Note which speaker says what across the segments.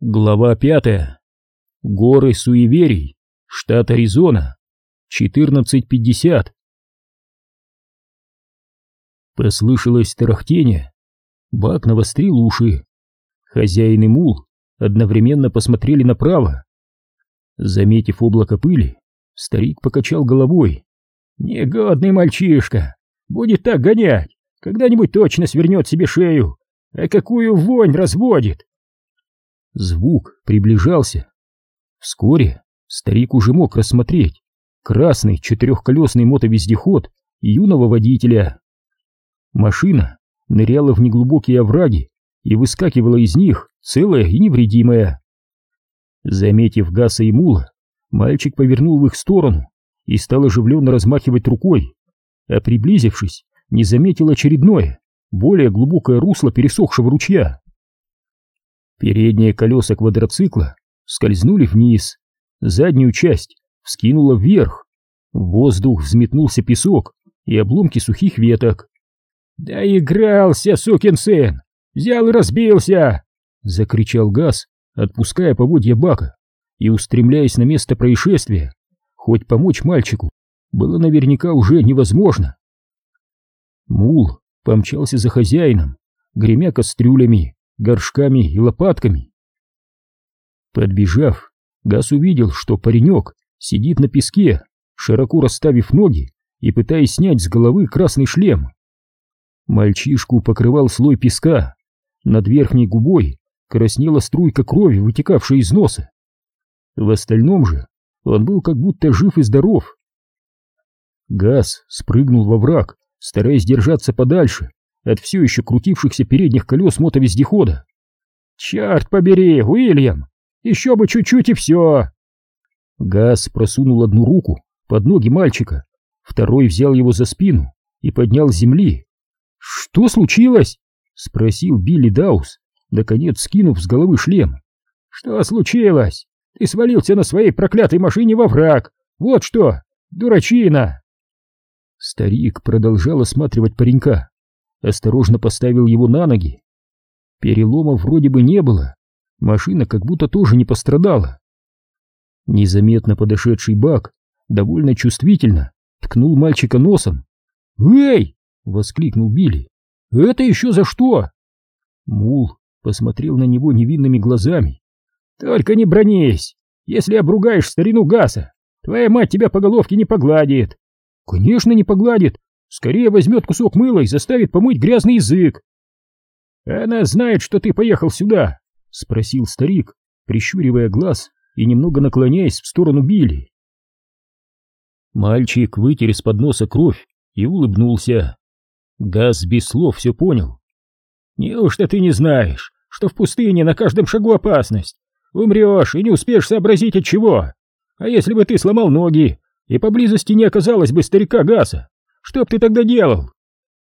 Speaker 1: Глава пятая. Горы суеверий. Штат Аризона. 14.50. Послышалось тарахтение. Бак навострил уши. Хозяин и мул одновременно посмотрели направо. Заметив облако пыли, старик покачал головой. «Негодный мальчишка! Будет так гонять! Когда-нибудь точно свернет себе шею! А какую вонь разводит!» Звук приближался. Вскоре старик уже мог рассмотреть красный четырехколесный мотовездеход юного водителя. Машина ныряла в неглубокие овраги и выскакивала из них целая и невредимая. Заметив Гаса и Мула, мальчик повернул в их сторону и стал оживленно размахивать рукой, а приблизившись, не заметил очередное, более глубокое русло пересохшего ручья. Передние колеса квадроцикла скользнули вниз, заднюю часть вскинула вверх. В воздух взметнулся песок и обломки сухих веток. «Да игрался, сукин сын! Взял и разбился!» — закричал Газ, отпуская поводья бака и устремляясь на место происшествия. Хоть помочь мальчику было наверняка уже невозможно. Мул помчался за хозяином, гремя кастрюлями, горшками и лопатками. Подбежав, Газ увидел, что паренек сидит на песке, широко расставив ноги и пытаясь снять с головы красный шлем. Мальчишку покрывал слой песка, над верхней губой краснела струйка крови, вытекавшая из носа. В остальном же он был как будто жив и здоров. Газ спрыгнул во враг, стараясь держаться подальше от все еще крутившихся передних колес мотовездехода. «Черт побери, Уильям! Еще бы чуть-чуть и все!» Газ просунул одну руку под ноги мальчика, второй взял его за спину и поднял с земли. «Что случилось?» — спросил Билли Даус, наконец скинув с головы шлем. «Что случилось? Ты свалился на своей проклятой машине во враг! Вот что! Дурачина!» Старик продолжал осматривать паренька осторожно поставил его на ноги. Переломов вроде бы не было, машина как будто тоже не пострадала. Незаметно подошедший Бак довольно чувствительно ткнул мальчика носом. «Эй!» — воскликнул Билли. «Это еще за что?» Мул посмотрел на него невинными глазами. «Только не бронись! Если обругаешь старину Гаса, твоя мать тебя по головке не погладит!» «Конечно не погладит! Скорее возьмет кусок мыла и заставит помыть грязный язык. Она знает, что ты поехал сюда, спросил старик, прищуривая глаз и немного наклоняясь в сторону Билли. Мальчик вытер из-под носа кровь и улыбнулся. Газ без слов все понял. «Неужто ты не знаешь, что в пустыне на каждом шагу опасность? Умрешь и не успеешь сообразить от чего. А если бы ты сломал ноги, и поблизости не оказалось бы старика Газа, что б ты тогда делал?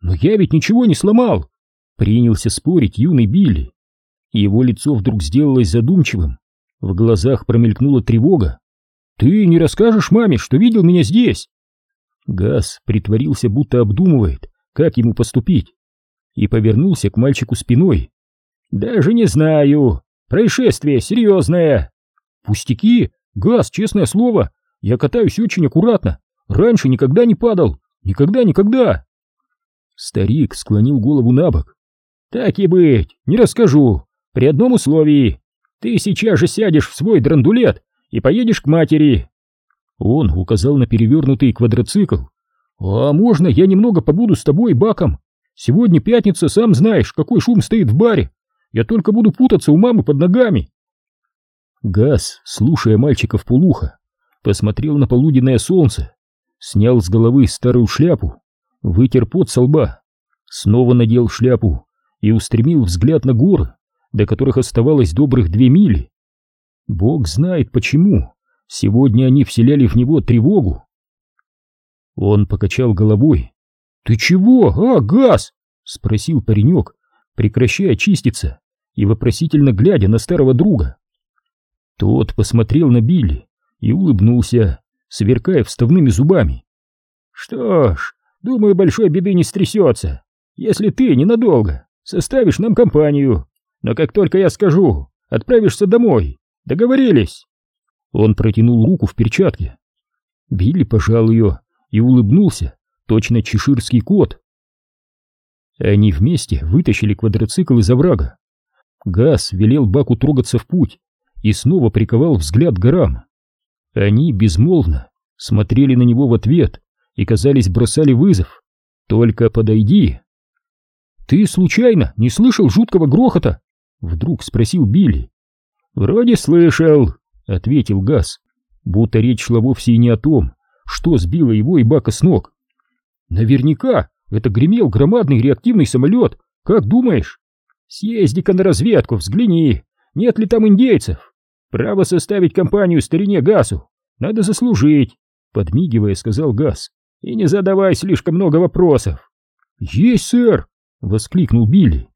Speaker 1: Но я ведь ничего не сломал. Принялся спорить юный Билли. Его лицо вдруг сделалось задумчивым. В глазах промелькнула тревога. Ты не расскажешь маме, что видел меня здесь? Газ притворился, будто обдумывает, как ему поступить, и повернулся к мальчику спиной. Даже не знаю. Происшествие серьезное. Пустяки. Газ, честное слово. Я катаюсь очень аккуратно. Раньше никогда не падал. Никогда, никогда!» Старик склонил голову на бок. «Так и быть, не расскажу. При одном условии. Ты сейчас же сядешь в свой драндулет и поедешь к матери». Он указал на перевернутый квадроцикл. «А можно я немного побуду с тобой, Баком? Сегодня пятница, сам знаешь, какой шум стоит в баре. Я только буду путаться у мамы под ногами». Газ, слушая мальчика в полухо, посмотрел на полуденное солнце снял с головы старую шляпу, вытер пот со лба, снова надел шляпу и устремил взгляд на горы, до которых оставалось добрых две мили. Бог знает почему, сегодня они вселяли в него тревогу. Он покачал головой. «Ты чего? А, газ!» — спросил паренек, прекращая чиститься и вопросительно глядя на старого друга. Тот посмотрел на Билли и улыбнулся сверкая вставными зубами. «Что ж, думаю, большой беды не стрясется, если ты ненадолго составишь нам компанию. Но как только я скажу, отправишься домой. Договорились?» Он протянул руку в перчатке. Билли пожал ее и улыбнулся, точно чеширский кот. Они вместе вытащили квадроцикл из оврага. Газ велел Баку трогаться в путь и снова приковал взгляд к горам. Они безмолвно смотрели на него в ответ и, казались, бросали вызов. «Только подойди!» «Ты случайно не слышал жуткого грохота?» Вдруг спросил Билли. «Вроде слышал», — ответил Газ, будто речь шла вовсе и не о том, что сбило его и Бака с ног. «Наверняка это гремел громадный реактивный самолет, как думаешь? Съезди-ка на разведку, взгляни, нет ли там индейцев. Право составить компанию старине Гасу надо заслужить», — подмигивая, сказал Газ. «И не задавай слишком много вопросов». «Есть, сэр!» — воскликнул Билли.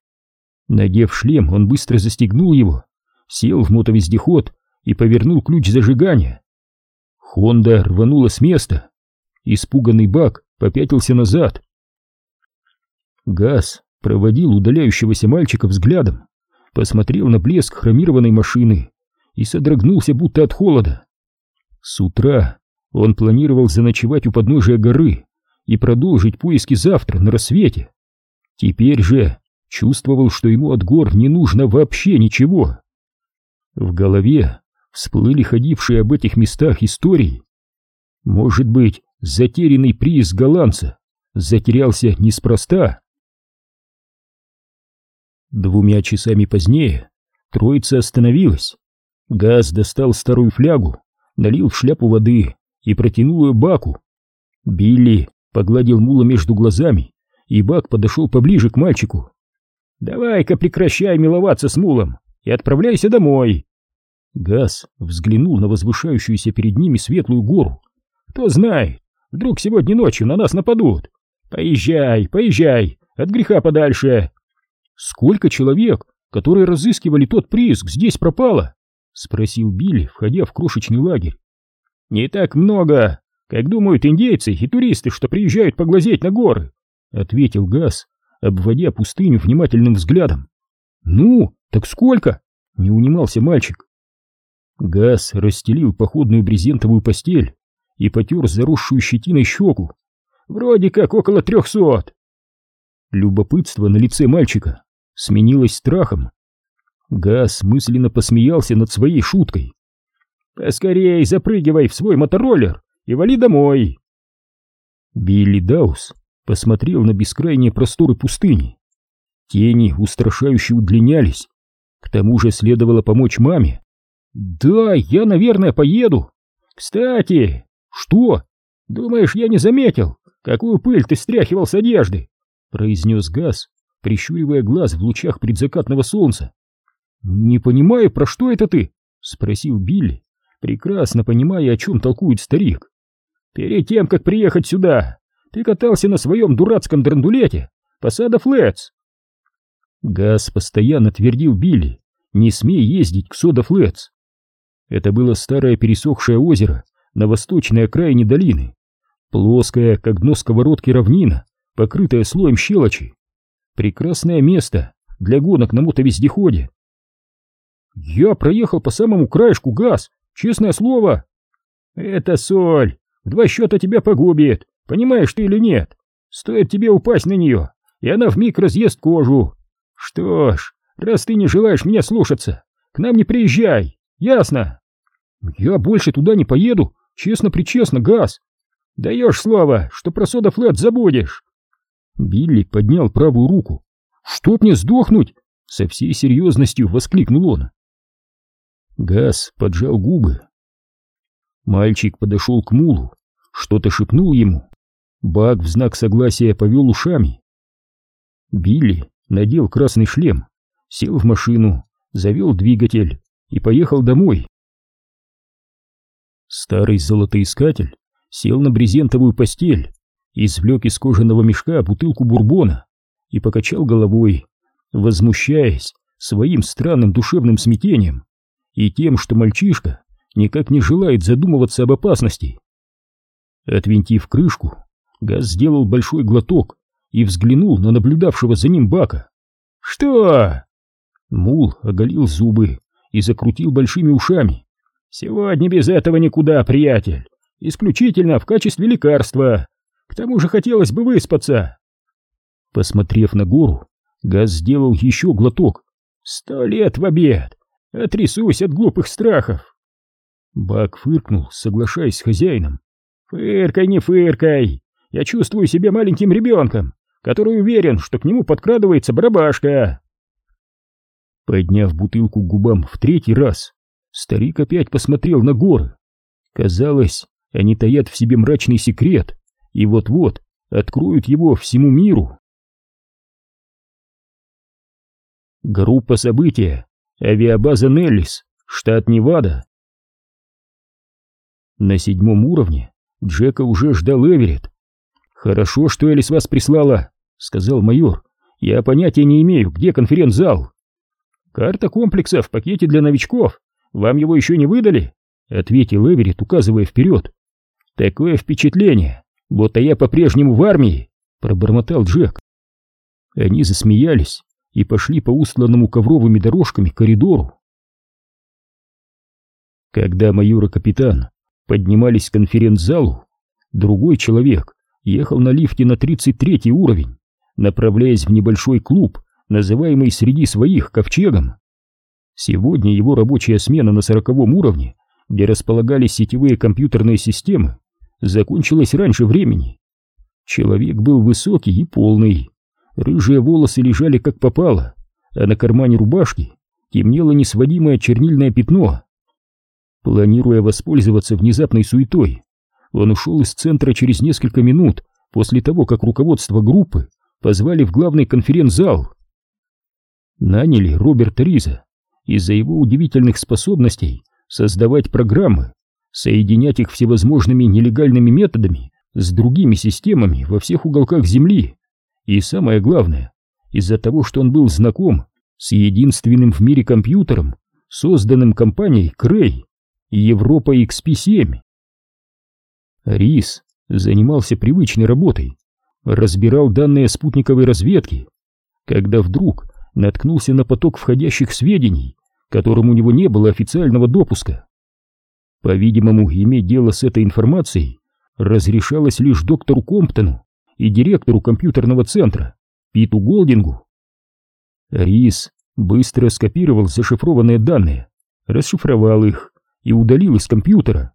Speaker 1: Надев шлем, он быстро застегнул его, сел в мотовездеход и повернул ключ зажигания. Хонда рванула с места. Испуганный Бак попятился назад. Газ проводил удаляющегося мальчика взглядом, посмотрел на блеск хромированной машины и содрогнулся будто от холода. С утра он планировал заночевать у подножия горы и продолжить поиски завтра на рассвете. Теперь же чувствовал, что ему от гор не нужно вообще ничего. В голове всплыли ходившие об этих местах истории. Может быть, затерянный приз голландца затерялся неспроста. Двумя часами позднее троица остановилась. Газ достал старую флягу, налил в шляпу воды и протянул ее Баку. Билли погладил мула между глазами, и Бак подошел поближе к мальчику. «Давай-ка прекращай миловаться с мулом и отправляйся домой!» Газ взглянул на возвышающуюся перед ними светлую гору. «Кто знает, вдруг сегодня ночью на нас нападут! Поезжай, поезжай, от греха подальше!» «Сколько человек, которые разыскивали тот прииск, здесь пропало?» — спросил Билли, входя в крошечный лагерь. «Не так много, как думают индейцы и туристы, что приезжают поглазеть на горы», — ответил Газ, обводя пустыню внимательным взглядом. «Ну, так сколько?» — не унимался мальчик. Газ расстелил походную брезентовую постель и потер заросшую щетиной щеку. «Вроде как около трехсот!» Любопытство на лице мальчика сменилось страхом. Газ мысленно посмеялся над своей шуткой. «Поскорей запрыгивай в свой мотороллер и вали домой!» Билли Даус посмотрел на бескрайние просторы пустыни. Тени устрашающе удлинялись. К тому же следовало помочь маме. «Да, я, наверное, поеду. Кстати, что? Думаешь, я не заметил, какую пыль ты стряхивал с одежды?» произнес Газ, прищуривая глаз в лучах предзакатного солнца. «Не понимаю, про что это ты?» — спросил Билли, прекрасно понимая, о чем толкует старик. «Перед тем, как приехать сюда, ты катался на своем дурацком драндулете по Сада Флетс. Газ постоянно твердил Билли, не смей ездить к Сода Флетс. Это было старое пересохшее озеро на восточной окраине долины, плоское, как дно сковородки равнина, покрытое слоем щелочи. Прекрасное место для гонок на мотовездеходе. Я проехал по самому краешку газ, честное слово. Это соль, в два счета тебя погубит, Понимаешь ты или нет? Стоит тебе упасть на нее, и она вмиг разъест кожу. Что ж, раз ты не желаешь меня слушаться, к нам не приезжай, ясно? Я больше туда не поеду, честно-причестно, Газ. Даешь слово, что про сода флэт забудешь. Билли поднял правую руку. «Чтоб мне сдохнуть!» — со всей серьезностью воскликнул он. Газ поджал губы. Мальчик подошел к мулу, что-то шепнул ему, Бак в знак согласия повел ушами. Билли надел красный шлем, сел в машину, завел двигатель и поехал домой. Старый золотоискатель сел на брезентовую постель, извлек из кожаного мешка бутылку бурбона и покачал головой, возмущаясь своим странным душевным смятением и тем, что мальчишка никак не желает задумываться об опасности. Отвинтив крышку, Газ сделал большой глоток и взглянул на наблюдавшего за ним Бака. «Что?» Мул оголил зубы и закрутил большими ушами. «Сегодня без этого никуда, приятель. Исключительно в качестве лекарства. К тому же хотелось бы выспаться». Посмотрев на гору, Газ сделал еще глоток. «Сто лет в обед! Отрясусь от глупых страхов!» Бак фыркнул, соглашаясь с хозяином. «Фыркай, не фыркай! Я чувствую себя маленьким ребенком, который уверен, что к нему подкрадывается барабашка!» Подняв бутылку к губам в третий раз, старик опять посмотрел на горы. Казалось, они таят в себе мрачный секрет и вот-вот откроют его всему миру. Группа события. Авиабаза Неллис, штат Невада. На седьмом уровне Джека уже ждал Эверетт. «Хорошо, что Элис вас прислала», — сказал майор. «Я понятия не имею, где конференц-зал». «Карта комплекса в пакете для новичков. Вам его еще не выдали?» — ответил Эверетт, указывая вперед. «Такое впечатление, будто я по-прежнему в армии», — пробормотал Джек. Они засмеялись и пошли по устланному ковровыми дорожками коридору. Когда майор и капитан поднимались к конференц-залу, другой человек ехал на лифте на 33 уровень, направляясь в небольшой клуб, называемый среди своих ковчегом. Сегодня его рабочая смена на сороковом уровне, где располагались сетевые компьютерные системы, закончилась раньше времени. Человек был высокий и полный. Рыжие волосы лежали как попало, а на кармане рубашки темнело несводимое чернильное пятно. Планируя воспользоваться внезапной суетой, он ушел из центра через несколько минут после того, как руководство группы позвали в главный конференц-зал. Наняли Роберта Риза из-за его удивительных способностей создавать программы, соединять их всевозможными нелегальными методами с другими системами во всех уголках Земли. И самое главное, из-за того, что он был знаком с единственным в мире компьютером, созданным компанией Крей, Европа XP7. Рис занимался привычной работой, разбирал данные спутниковой разведки, когда вдруг наткнулся на поток входящих сведений, которым у него не было официального допуска. По-видимому, иметь дело с этой информацией разрешалось лишь доктору Комптону и директору компьютерного центра Питу Голдингу. Рис быстро скопировал зашифрованные данные, расшифровал их и удалил из компьютера.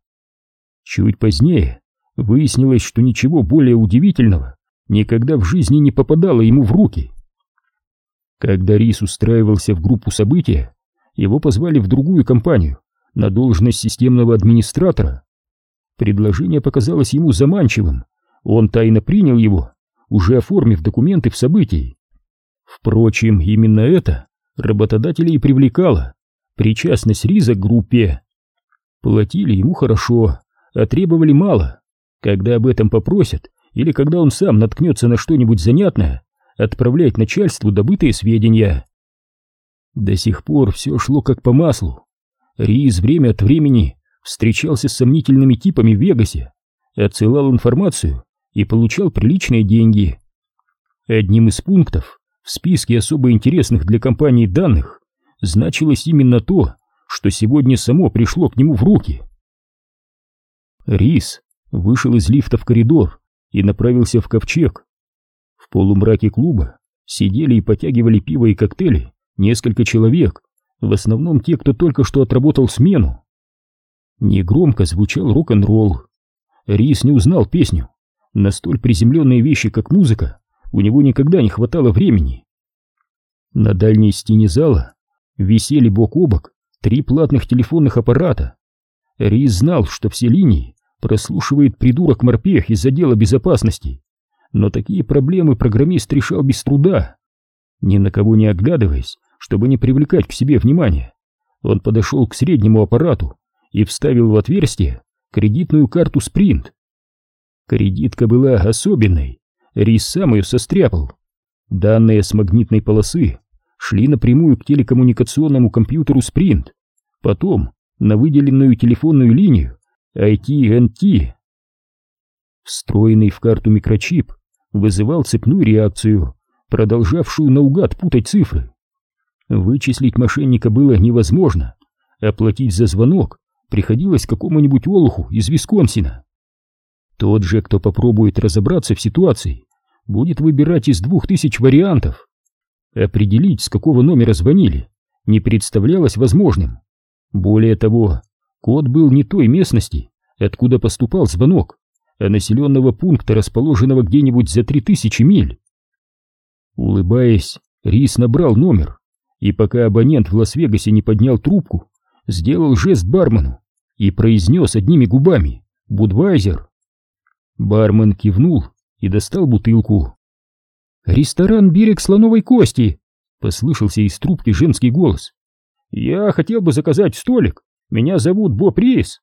Speaker 1: Чуть позднее выяснилось, что ничего более удивительного никогда в жизни не попадало ему в руки. Когда Рис устраивался в группу события, его позвали в другую компанию на должность системного администратора. Предложение показалось ему заманчивым, он тайно принял его, уже оформив документы в событии. Впрочем, именно это работодателей привлекало, причастность Риза к группе. Платили ему хорошо, а требовали мало. Когда об этом попросят, или когда он сам наткнется на что-нибудь занятное, отправлять начальству добытые сведения. До сих пор все шло как по маслу. Риз время от времени встречался с сомнительными типами в Вегасе, отсылал информацию и получал приличные деньги. Одним из пунктов в списке особо интересных для компании данных значилось именно то, что сегодня само пришло к нему в руки. Рис вышел из лифта в коридор и направился в ковчег. В полумраке клуба сидели и потягивали пиво и коктейли несколько человек, в основном те, кто только что отработал смену. Негромко звучал рок-н-ролл. Рис не узнал песню. На столь приземленные вещи, как музыка, у него никогда не хватало времени. На дальней стене зала висели бок о бок три платных телефонных аппарата. Рис знал, что все линии прослушивает придурок-морпех из отдела безопасности, но такие проблемы программист решал без труда. Ни на кого не оглядываясь, чтобы не привлекать к себе внимания, он подошел к среднему аппарату и вставил в отверстие кредитную карту «Спринт». Кредитка была особенной, Рис сам ее состряпал. Данные с магнитной полосы шли напрямую к телекоммуникационному компьютеру «Спринт», потом на выделенную телефонную линию IT&T. Встроенный в карту микрочип вызывал цепную реакцию, продолжавшую наугад путать цифры. Вычислить мошенника было невозможно, оплатить за звонок приходилось какому-нибудь олуху из Висконсина. Тот же, кто попробует разобраться в ситуации, будет выбирать из двух тысяч вариантов. Определить, с какого номера звонили, не представлялось возможным. Более того, код был не той местности, откуда поступал звонок, а населенного пункта, расположенного где-нибудь за три тысячи миль. Улыбаясь, Рис набрал номер, и пока абонент в Лас-Вегасе не поднял трубку, сделал жест бармену и произнес одними губами «Будвайзер». Бармен кивнул и достал бутылку. «Ресторан «Берег слоновой кости», — послышался из трубки женский голос. «Я хотел бы заказать столик. Меня зовут Боб Рис».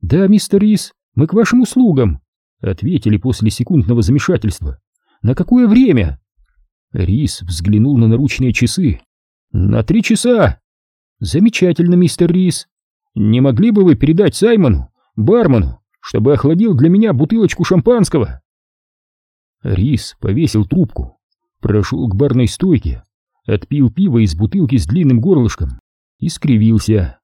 Speaker 1: «Да, мистер Рис, мы к вашим услугам», — ответили после секундного замешательства. «На какое время?» Рис взглянул на наручные часы. «На три часа!» «Замечательно, мистер Рис. Не могли бы вы передать Саймону, бармену, чтобы охладил для меня бутылочку шампанского?» Рис повесил трубку, прошел к барной стойке, отпил пиво из бутылки с длинным горлышком и скривился.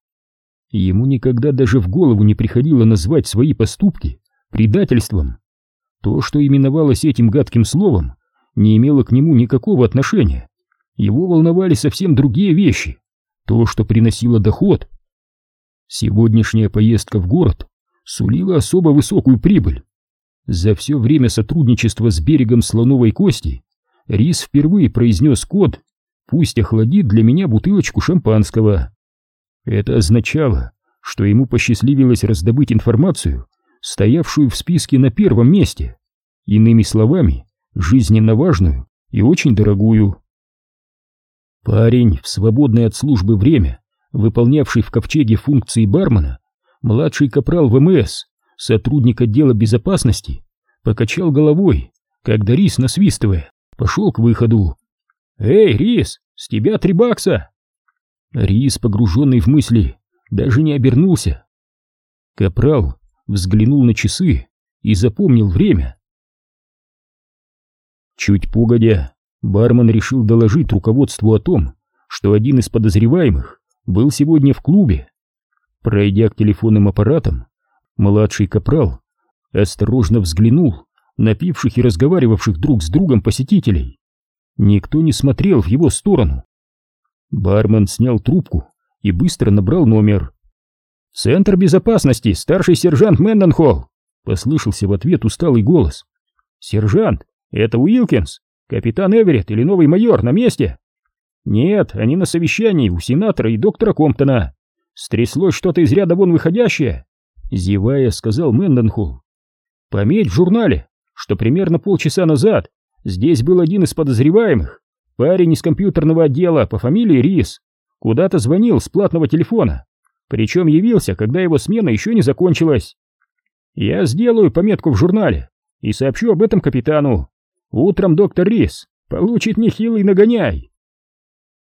Speaker 1: Ему никогда даже в голову не приходило назвать свои поступки предательством. То, что именовалось этим гадким словом, не имело к нему никакого отношения. Его волновали совсем другие вещи, то, что приносило доход. Сегодняшняя поездка в город сулила особо высокую прибыль. За все время сотрудничества с берегом слоновой кости Рис впервые произнес код «Пусть охладит для меня бутылочку шампанского». Это означало, что ему посчастливилось раздобыть информацию, стоявшую в списке на первом месте. Иными словами, жизненно важную и очень дорогую. Парень в свободное от службы время, выполнявший в ковчеге функции бармена, младший капрал ВМС, сотрудник отдела безопасности, покачал головой, когда Рис, насвистывая, пошел к выходу. «Эй, Рис, с тебя три бакса!» Рис, погруженный в мысли, даже не обернулся. Капрал взглянул на часы и запомнил время. Чуть погодя, бармен решил доложить руководству о том, что один из подозреваемых был сегодня в клубе. Пройдя к телефонным аппаратам, младший капрал осторожно взглянул на пивших и разговаривавших друг с другом посетителей. Никто не смотрел в его сторону. Бармен снял трубку и быстро набрал номер. «Центр безопасности, старший сержант Мэнденхолл!» Послышался в ответ усталый голос. «Сержант, это Уилкинс, капитан Эверетт или новый майор на месте? Нет, они на совещании у сенатора и доктора Комптона. Стряслось что-то из ряда вон выходящее, зевая, сказал Мэнденхолл. Пометь в журнале, что примерно полчаса назад здесь был один из подозреваемых, парень из компьютерного отдела по фамилии Рис, куда-то звонил с платного телефона, причем явился, когда его смена еще не закончилась. Я сделаю пометку в журнале и сообщу об этом капитану. Утром доктор Рис получит нехилый нагоняй.